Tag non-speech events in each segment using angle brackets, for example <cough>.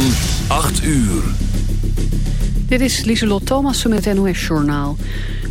van 8 uur. Dit is Lieselot Thomassen met NOS Journaal.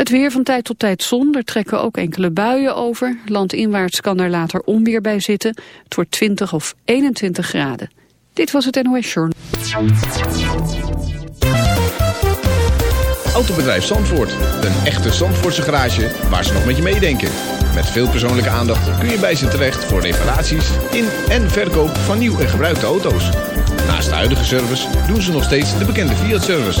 Het weer van tijd tot tijd zon, er trekken ook enkele buien over. Landinwaarts kan er later onweer bij zitten. Het wordt 20 of 21 graden. Dit was het NOS Journal. Autobedrijf Zandvoort. Een echte Zandvoortse garage waar ze nog met je meedenken. Met veel persoonlijke aandacht kun je bij ze terecht voor reparaties in en verkoop van nieuw en gebruikte auto's. Naast de huidige service doen ze nog steeds de bekende Fiat-service.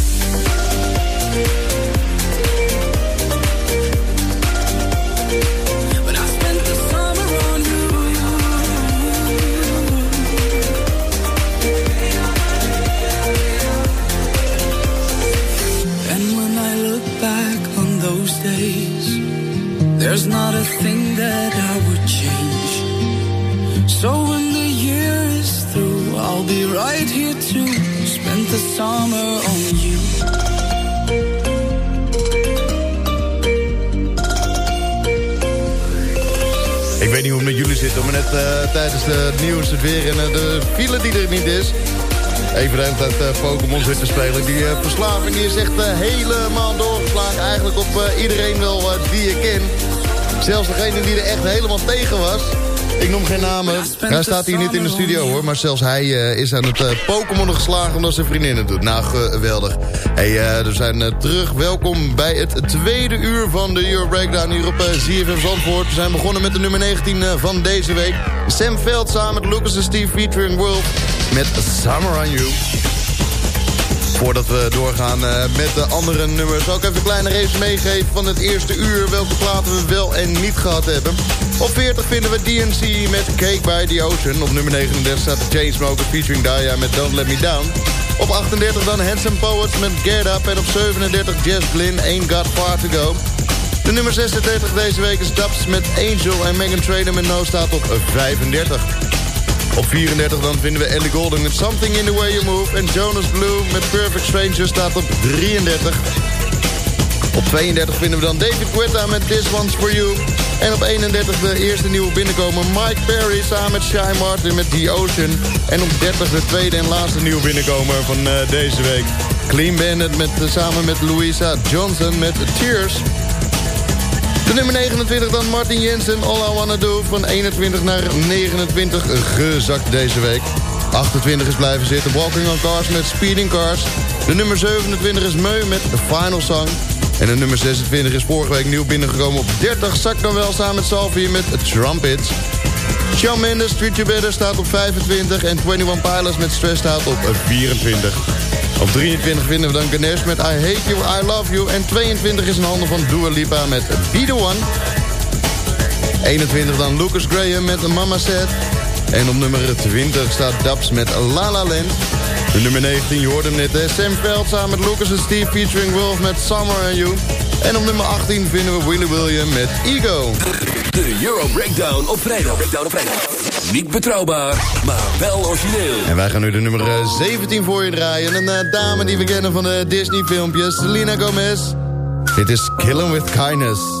Summer on you. Ik weet niet hoe het met jullie zit, maar net eh, tijdens het nieuws, het weer en eh, de file die er niet is. Even de hele tijd uh, Pokémon zitten spelen. Die verslaving die is echt helemaal doorgeslagen. Eigenlijk op iedereen wel die je kent. Zelfs degene die er echt helemaal tegen was. Ik noem geen namen. Hij staat hier niet in de studio hoor. Maar zelfs hij uh, is aan het uh, Pokémon geslagen omdat zijn vriendin het doet. Nou, geweldig. Hey, uh, we zijn terug. Welkom bij het tweede uur van de Euro Breakdown hier op ZFM Zandvoort. We zijn begonnen met de nummer 19 van deze week. Sam Veld samen met Lucas en Steve featuring World met Summer on You. Voordat we doorgaan met de andere nummers... zal ik even een kleine race meegeven van het eerste uur... welke platen we wel en niet gehad hebben. Op 40 vinden we DNC met Cake by the Ocean. Op nummer 39 staat de Chainsmoker featuring Daya met Don't Let Me Down. Op 38 dan Handsome Poets met Get Up. En op 37 Jess Glynn, Ain't Got Far To Go. De nummer 36 deze week is Dubs met Angel en Megan Trainor met No staat op 35. Op 34 dan vinden we Ellie Goulding met Something in the Way You Move. En Jonas Blue met Perfect Stranger staat op 33. Op 32 vinden we dan David Guetta met This One's For You. En op 31 de eerste nieuwe binnenkomer Mike Perry samen met Shy Martin met The Ocean. En op 30 de tweede en laatste nieuwe binnenkomer van uh, deze week. Clean Bandit met, uh, samen met Louisa Johnson met Tears. De nummer 29 dan Martin Jensen, All I Wanna Do. Van 21 naar 29 gezakt deze week. 28 is blijven zitten, Walking on Cars met Speeding Cars. De nummer 27 is Meu met Final Song. En de nummer 26 is vorige week nieuw binnengekomen op 30. Zakt dan wel samen met Salvi met Trumpets. Shawn Mendes, Street You Better staat op 25. En 21 Pilots met Stress staat op 24. Op 23 vinden we dan Ganesh met I Hate You, I Love You. En 22 is een handen van Dua Lipa met Be The One. 21 dan Lucas Graham met Mama Said. En op nummer 20 staat Dubs met La La Land. De nummer 19, je hoort hem net, hè? Sam Veld samen met Lucas en Steve featuring Wolf met Summer and You. En op nummer 18 vinden we Willy William met Ego. De Euro Breakdown op vrijdag. Breakdown op vrijdag. Niet betrouwbaar, maar wel origineel. En wij gaan nu de nummer 17 voor je draaien. Een uh, dame die we kennen van de Disney filmpjes, Selena Gomez. Dit is Killing With Kindness.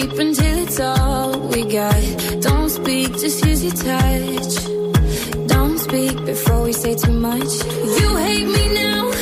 deep until it's all we got. Don't speak, just use your touch. Don't speak before we say too much. You hate me now.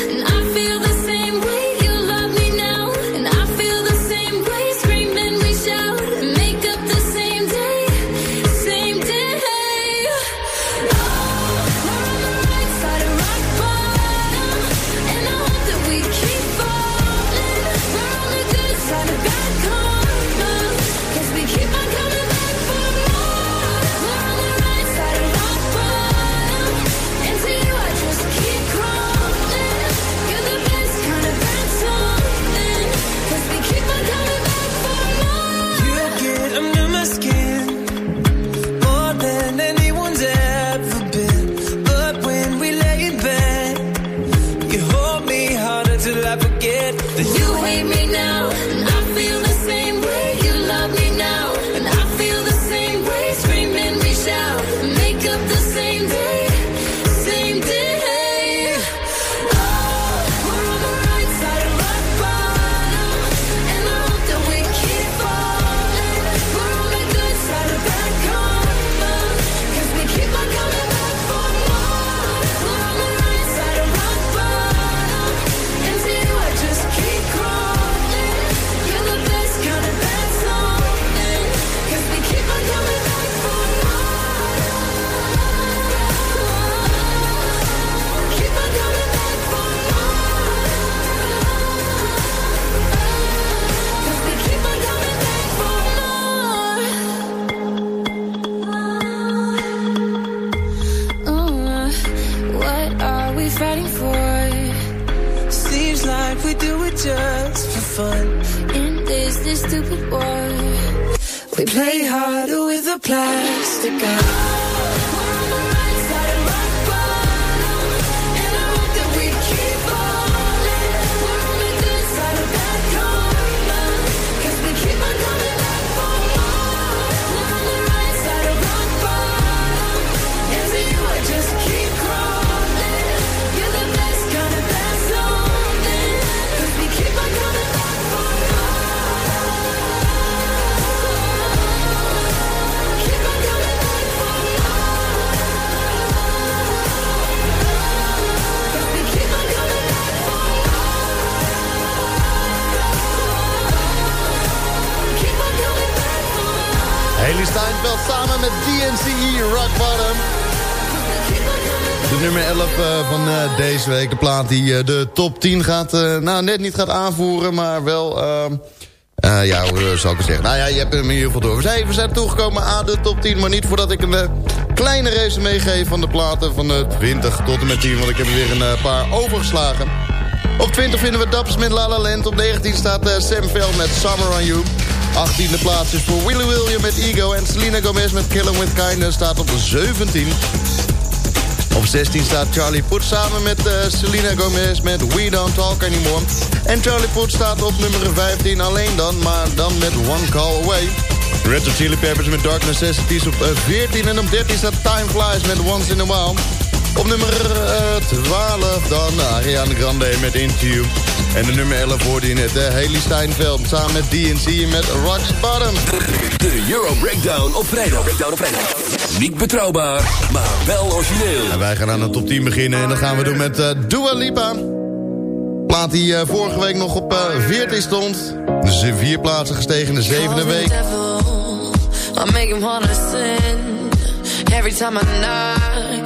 We fighting for? Seems like we do it just for fun. In this, this stupid war. We play harder with a plastic gun. Samen met DNCE Rock Bottom. De nummer 11 eh, van eh, deze week. De plaat die eh, de top 10 gaat, nou net niet gaat aanvoeren, maar wel... eh, ja, hoe zou ik het zeggen? Nou ja, je hebt hem in ieder geval door. We zijn, we zijn toegekomen aan de top 10, maar niet voordat ik een eh, kleine race meegeef van de platen van de 20 tot en met 10. Want ik heb er weer een paar overgeslagen. Op 20 vinden we Daps met La La Land. Op 19 staat Sam Veld met Summer on You. 18e plaats is voor Willy William met Ego. En Selena Gomez met Killing With Kindness staat op 17. Op 16 staat Charlie Puth samen met eh, Selena Gomez met We Don't Talk Anymore. En Charlie Puth staat op nummer 15 alleen dan, maar dan met One Call Away. Red Hot Chili Peppers met Dark Necessities op eh, 14. En op 13 staat Time Flies met Once in a While. Op nummer eh, 12 dan Ariana Grande met You. En de nummer 11 hoorde je net, eh, Haley Steinfeld samen met DNC met Rock's Bottom. De Euro Breakdown op vrijdag. Breakdown op vrijdag. Niet betrouwbaar, maar wel origineel. En wij gaan aan de top 10 beginnen en dat gaan we doen met eh, Dua Lipa. Plaat die eh, vorige week nog op eh 14 stond. Dus in vier plaatsen gestegen in de zevende week. I make him wanna sin. Every time I knock,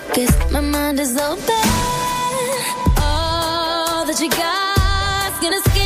focused, my mind is open. All that you got's gonna scare.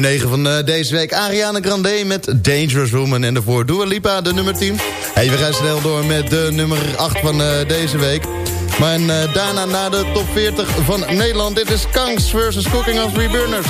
nummer 9 van eh, deze week. Ariana Grande met Dangerous Woman. En daarvoor Dua Lipa, de nummer 10. Hey, we gaan snel door met de nummer 8 van eh, deze week. Maar eh, daarna naar de top 40 van Nederland. Dit is Kangs versus Cooking of Reburners.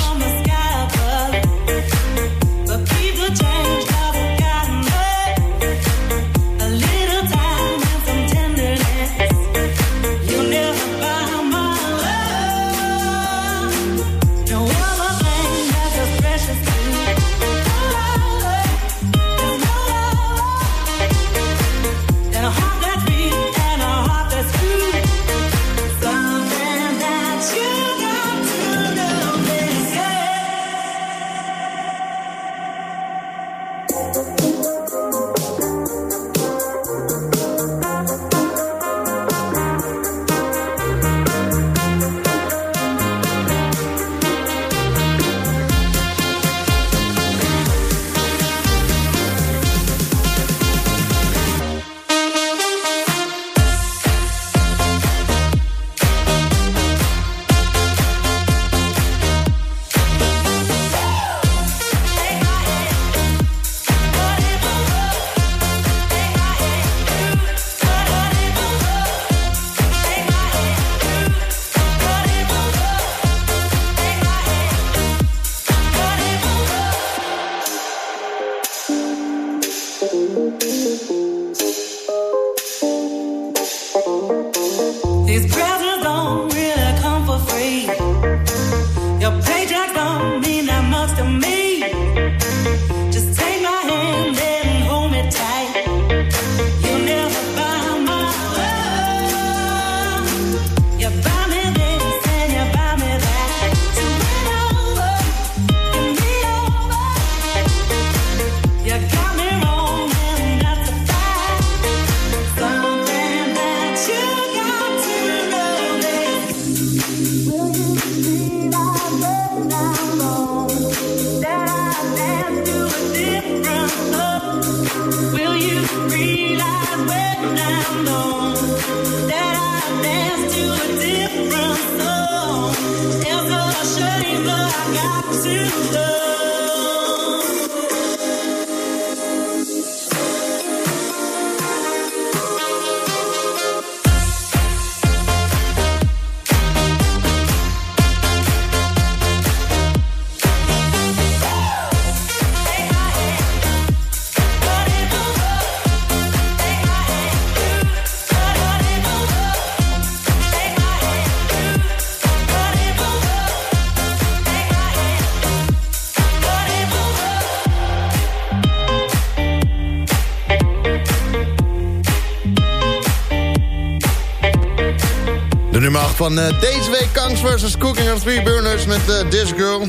Eh, deze week, Kangs vs. Cooking on Three Burners met eh, This Girl.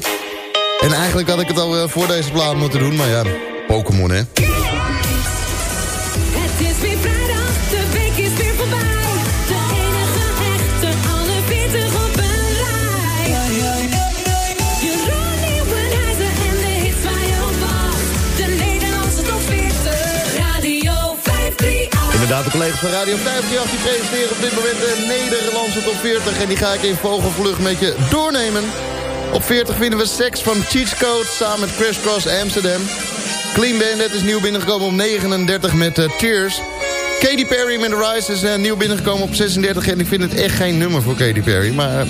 En eigenlijk had ik het al eh, voor deze plaat moeten doen, maar ja, Pokémon hè. Inderdaad, de collega's van Radio 538 die presenteren op dit moment de Nederlandse top 40. En die ga ik in vogelvlucht met je doornemen. Op 40 vinden we Sex van Cheat Code samen met Crisscross Amsterdam. Clean Bandit is nieuw binnengekomen op 39 met eh, Tears. Katy Perry met The Rise is eh, nieuw binnengekomen op 36. En ik vind het echt geen nummer voor Katy Perry. Maar eh,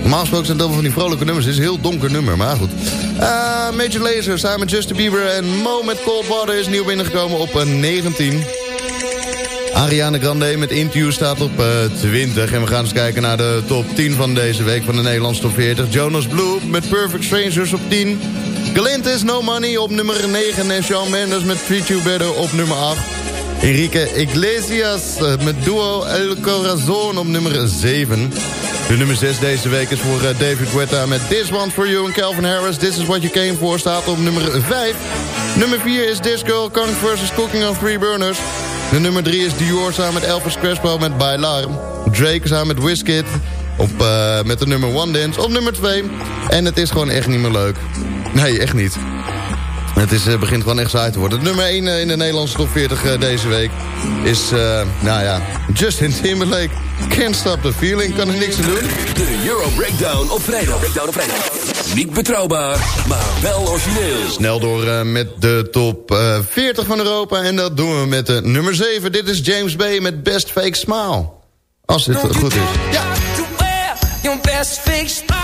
normaal gesproken zijn het wel van die vrolijke nummers. Het is een heel donker nummer, maar goed. Eh, Major Lazer samen met Justin Bieber en Mo met Cold Water is nieuw binnengekomen op eh, 19. Ariana Grande met Into staat op eh, 20. En we gaan eens kijken naar de top 10 van deze week van de Nederlandse top 40. Jonas Blue met Perfect Strangers op 10. Galantis No Money op nummer 9. En Shawn Mendes met Treat You Better op nummer 8. Enrique Iglesias eh, met Duo El Corazon op nummer 7. De nummer 6 deze week is voor eh, David Guetta met This One For You. En Calvin Harris, This Is What You Came For, staat op nummer 5. Nummer 4 is This Girl, Kong vs. Cooking on Three Burners. De nummer 3 is Dior samen met Elvis Crespo met Bailar. Drake samen met Wizkid op, eh, met de nummer One Dance op nummer 2. En het is gewoon echt niet meer leuk. Nee, echt niet. Het is, eh, begint gewoon echt saai te worden. Nummer 1 in de Nederlandse top 40 eh, deze week is, eh, nou ja, Justin Timberlake. Can't stop the feeling, kan er niks aan doen. De Euro Breakdown op vrijdag. Breakdown op vrijdag. Niet betrouwbaar, maar wel origineel. Snel door eh, met de top eh, 40 van Europa. En dat doen we met de nummer 7. Dit is James Bay met Best Fake Smile. Als dit eh, goed is. Ja. to wear your best fake smile.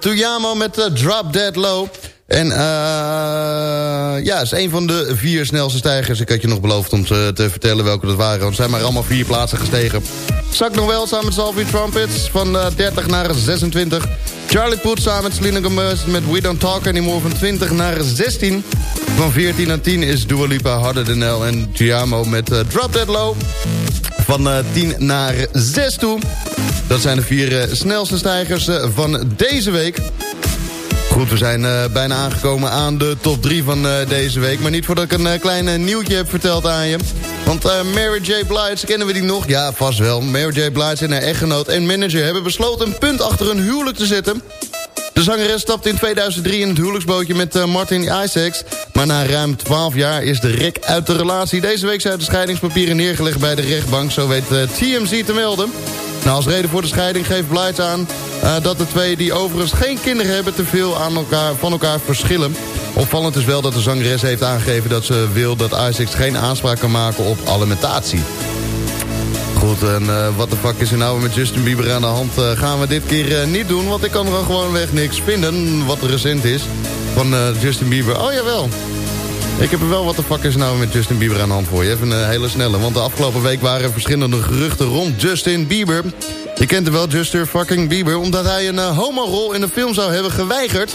Tuyamo met eh, Drop Dead Low. En eh, ja, is een van de vier snelste stijgers. Ik had je nog beloofd om te, te vertellen welke dat waren. Want zijn maar allemaal vier plaatsen gestegen. Zak nog wel samen met Salvi Trumpets van eh, 30 naar 26. Charlie Poet samen met Selena Gomez met We Don't Talk Anymore van 20 naar 16. Van 14 naar 10 is Dua Lipa Harder dan L en Giamo met Drop Dead Low van eh, 10 naar 6 toe. Dat zijn de vier eh, snelste stijgers eh, van deze week. Goed, we zijn bijna aangekomen aan de top 3 van deze week. Maar niet voordat ik een klein nieuwtje heb verteld aan je. Want Mary J. Blige, kennen we die nog? Ja, vast wel. Mary J. Blige en haar echtgenoot en manager hebben besloten... een punt achter hun huwelijk te zetten... De zangeres stapte in 2003 in het huwelijksbootje met eh, Martin Isaacs. Maar na ruim 12 jaar is de rek uit de relatie. Deze week zijn de scheidingspapieren neergelegd bij de rechtbank. Zo weet eh, TMZ te melden. Nou, als reden voor de scheiding geeft Blige aan... eh, dat de twee die overigens geen kinderen hebben... te veel aan elkaar, van elkaar verschillen. Opvallend is wel dat de zangeres heeft aangegeven... dat ze wil dat Isaacs geen aanspraak kan maken op alimentatie. Goed, en eh, wat de fuck is er nou met Justin Bieber aan de hand? eh, gaan we dit keer eh, niet doen, want ik kan er gewoon weg niks vinden... wat recent is van Justin Bieber. Oh, jawel. Ik heb er wel wat de fuck is nou met Justin Bieber aan de hand voor je. Even een hele snelle, want de afgelopen week waren er verschillende geruchten rond Justin Bieber. Je kent hem wel, Justin fucking Bieber... omdat hij een homorol in een film zou hebben geweigerd...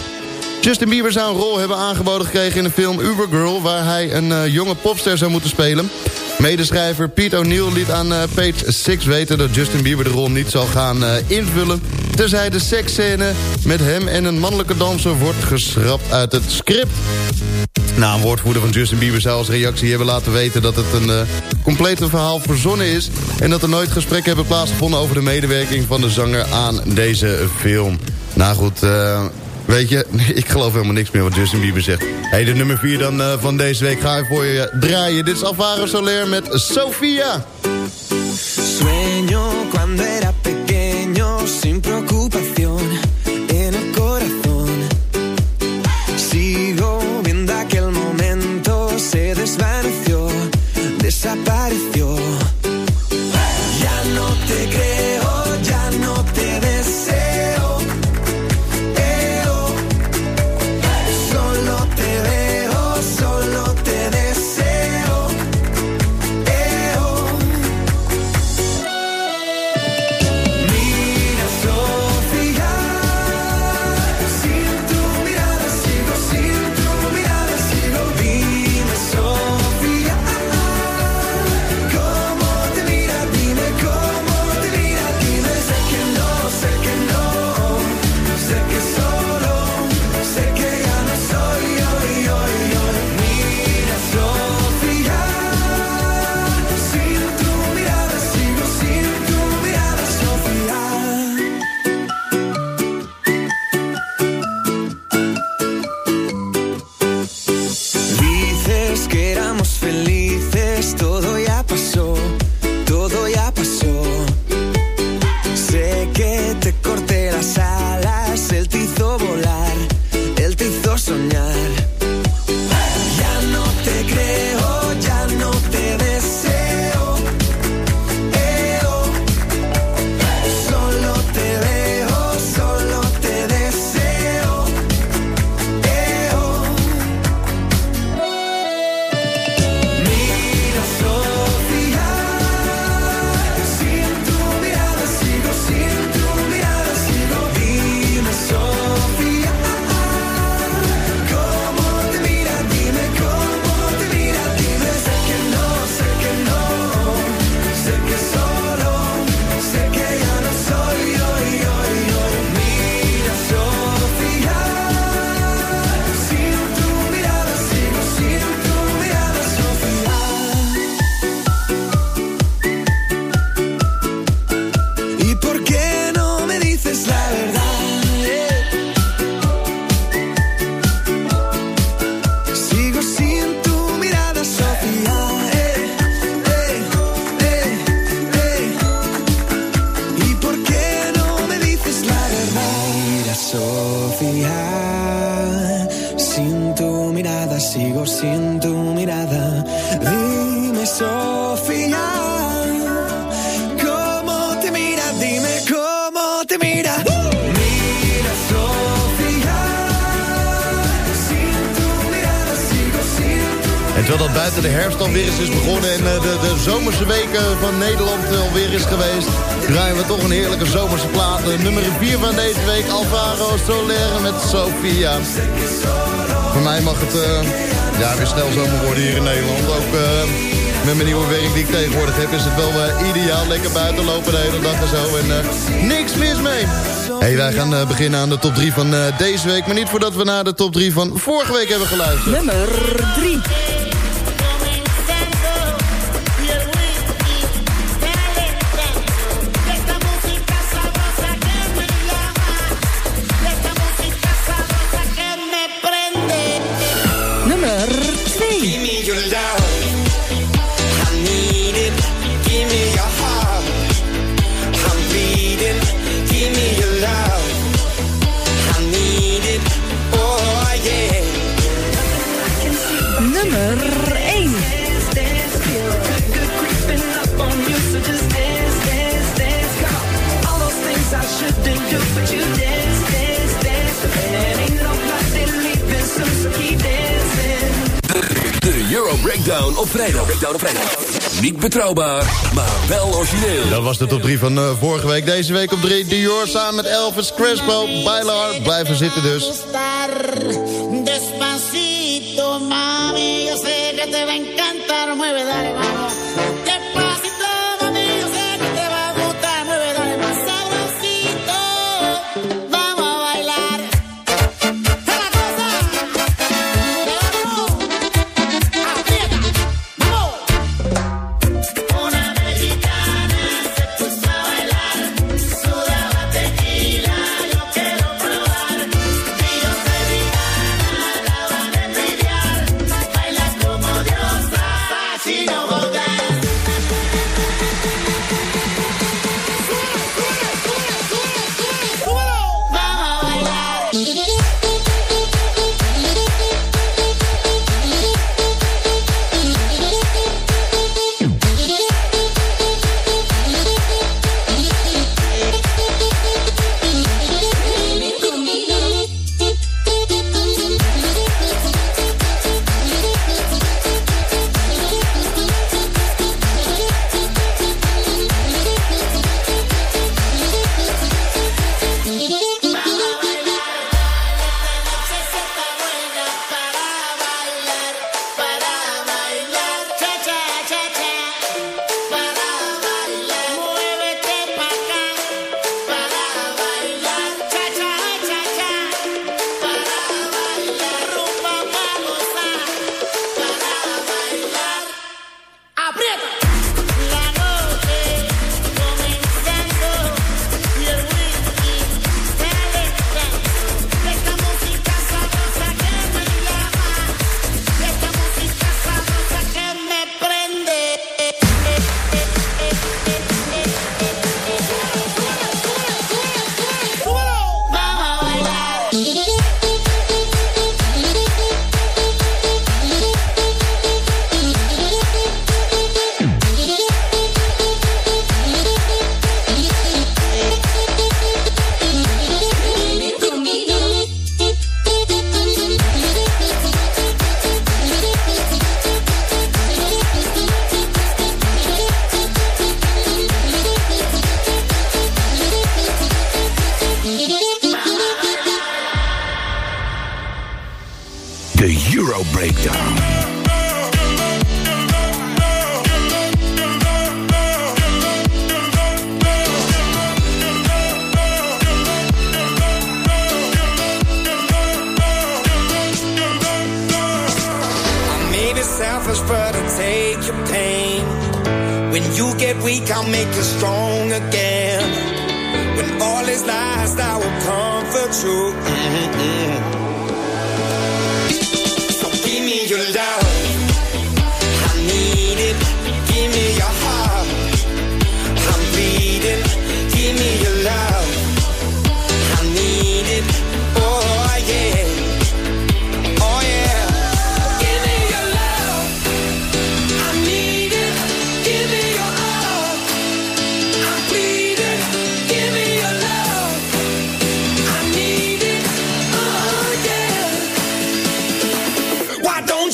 Justin Bieber zou een rol hebben aangeboden gekregen in de film Ubergirl... waar hij een jonge popster zou moeten spelen. Medeschrijver Pete O'Neill liet aan uh, Page 6 weten... dat Justin Bieber de rol niet zal gaan uh, invullen... terzij de seksscène met hem en een mannelijke danser wordt geschrapt uit het script. Nou, een woordvoerder van Justin Bieber zou als reactie hebben laten weten... dat het een uh, complete verhaal verzonnen is... en dat er nooit gesprekken hebben plaatsgevonden... over de medewerking van de zanger aan deze film. Nou goed, weet je, <laughs> ik geloof helemaal niks meer wat Justin Bieber zegt. hey, de nummer 4 dan uh, van deze week ga ik voor je draaien. Dit is Alvaro Soler met Sofia. Sueño cuando era pequeño Eh, van Nederland alweer is geweest... draaien we toch een heerlijke zomerse plaat. Eh, nummer 4 van deze week, Alvaro Soler met Sofia. Voor mij mag het eh, ja, weer snel zomer worden hier in Nederland. Ook met mijn nieuwe werk die ik tegenwoordig heb is het wel ideaal. Lekker buiten lopen de hele dag en zo. En niks mis mee. Hey, wij gaan beginnen aan de top 3 van deze week. Maar niet voordat we naar de top 3 van vorige week hebben geluisterd. Nummer 3. Breakdown op vrijdag. Breakdown op vrijdag. Niet betrouwbaar, maar wel origineel. Dat was het op 3 van eh, vorige week. Deze week op 3 Dior samen met Elvis Crespo. Bijlar blijven zitten dus. Despacito, mami, yo sé que te va a encantar. Mueve, dale, vamos.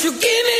you give me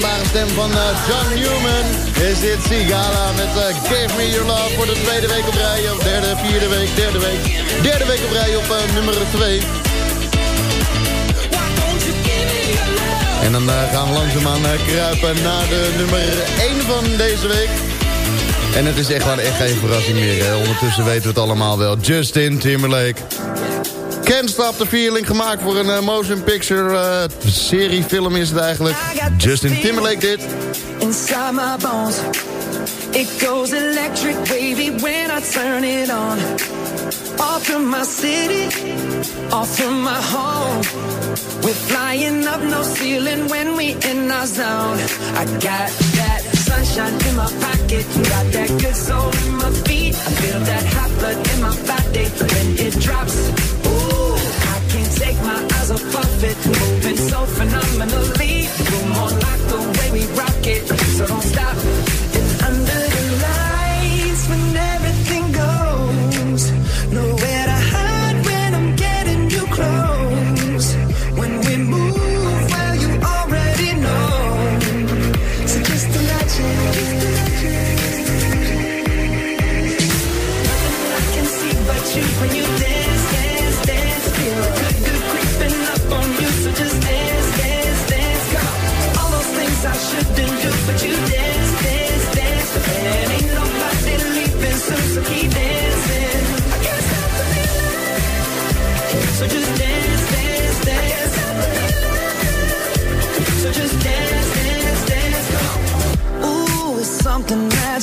mooie herkenbare stem van eh, John Newman is dit Sigala met eh, Give Me Your Love voor de tweede week op rij. Of derde, vierde week, derde week. Derde week op rij op eh, nummer 2. En dan gaan we langzaamaan kruipen naar de nummer 1 van deze week. En het is echt echt geen verrassing meer. Hè. Ondertussen weten we het allemaal wel. Justin Timberlake. Can't Stop the Feeling, gemaakt voor een eh, motion picture uh, seriefilm is het eigenlijk. Justin Timberlake dit. inside my bones. It goes electric wavy when I turn it on. Off from my city, off from my home. We're flying up no ceiling when we in our zone. I got that sunshine in my pocket, got that good soul in my feet. I feel that hot blood in my body when it drops. My eyes off of moving so phenomenally. You're more like the way we rock it, so don't stop.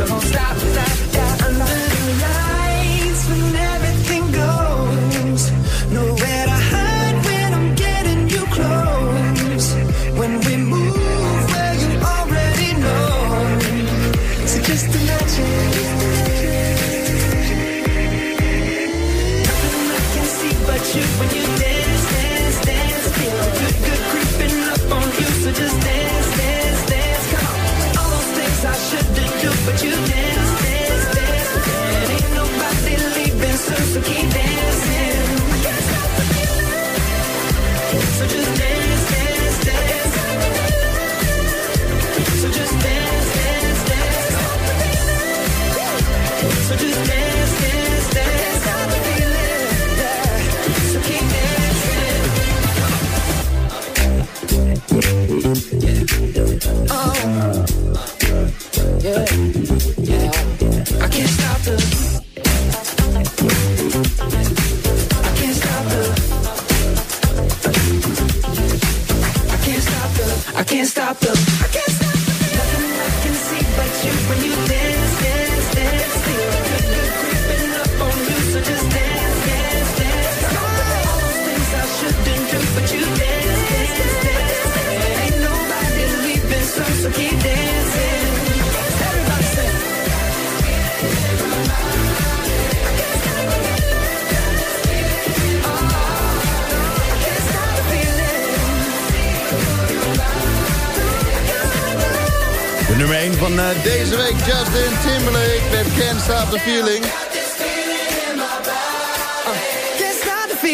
so don't stop. Deze week, Justin Timberlake met Can't Stop the Feeling.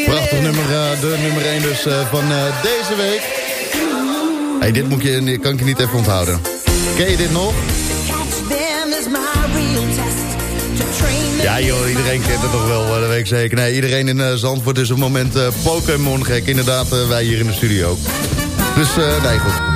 Prachtig nummer, eh, de nummer 1 dus eh, van eh, deze week. Hey, dit moet je, kan ik je niet even onthouden. Ken je dit nog? Ja joh, iedereen kent het toch wel, dat weet ik zeker. Nee, iedereen in Zandvoort is op het moment Pokémon gek. Inderdaad, wij hier in de studio. Dus nee, goed.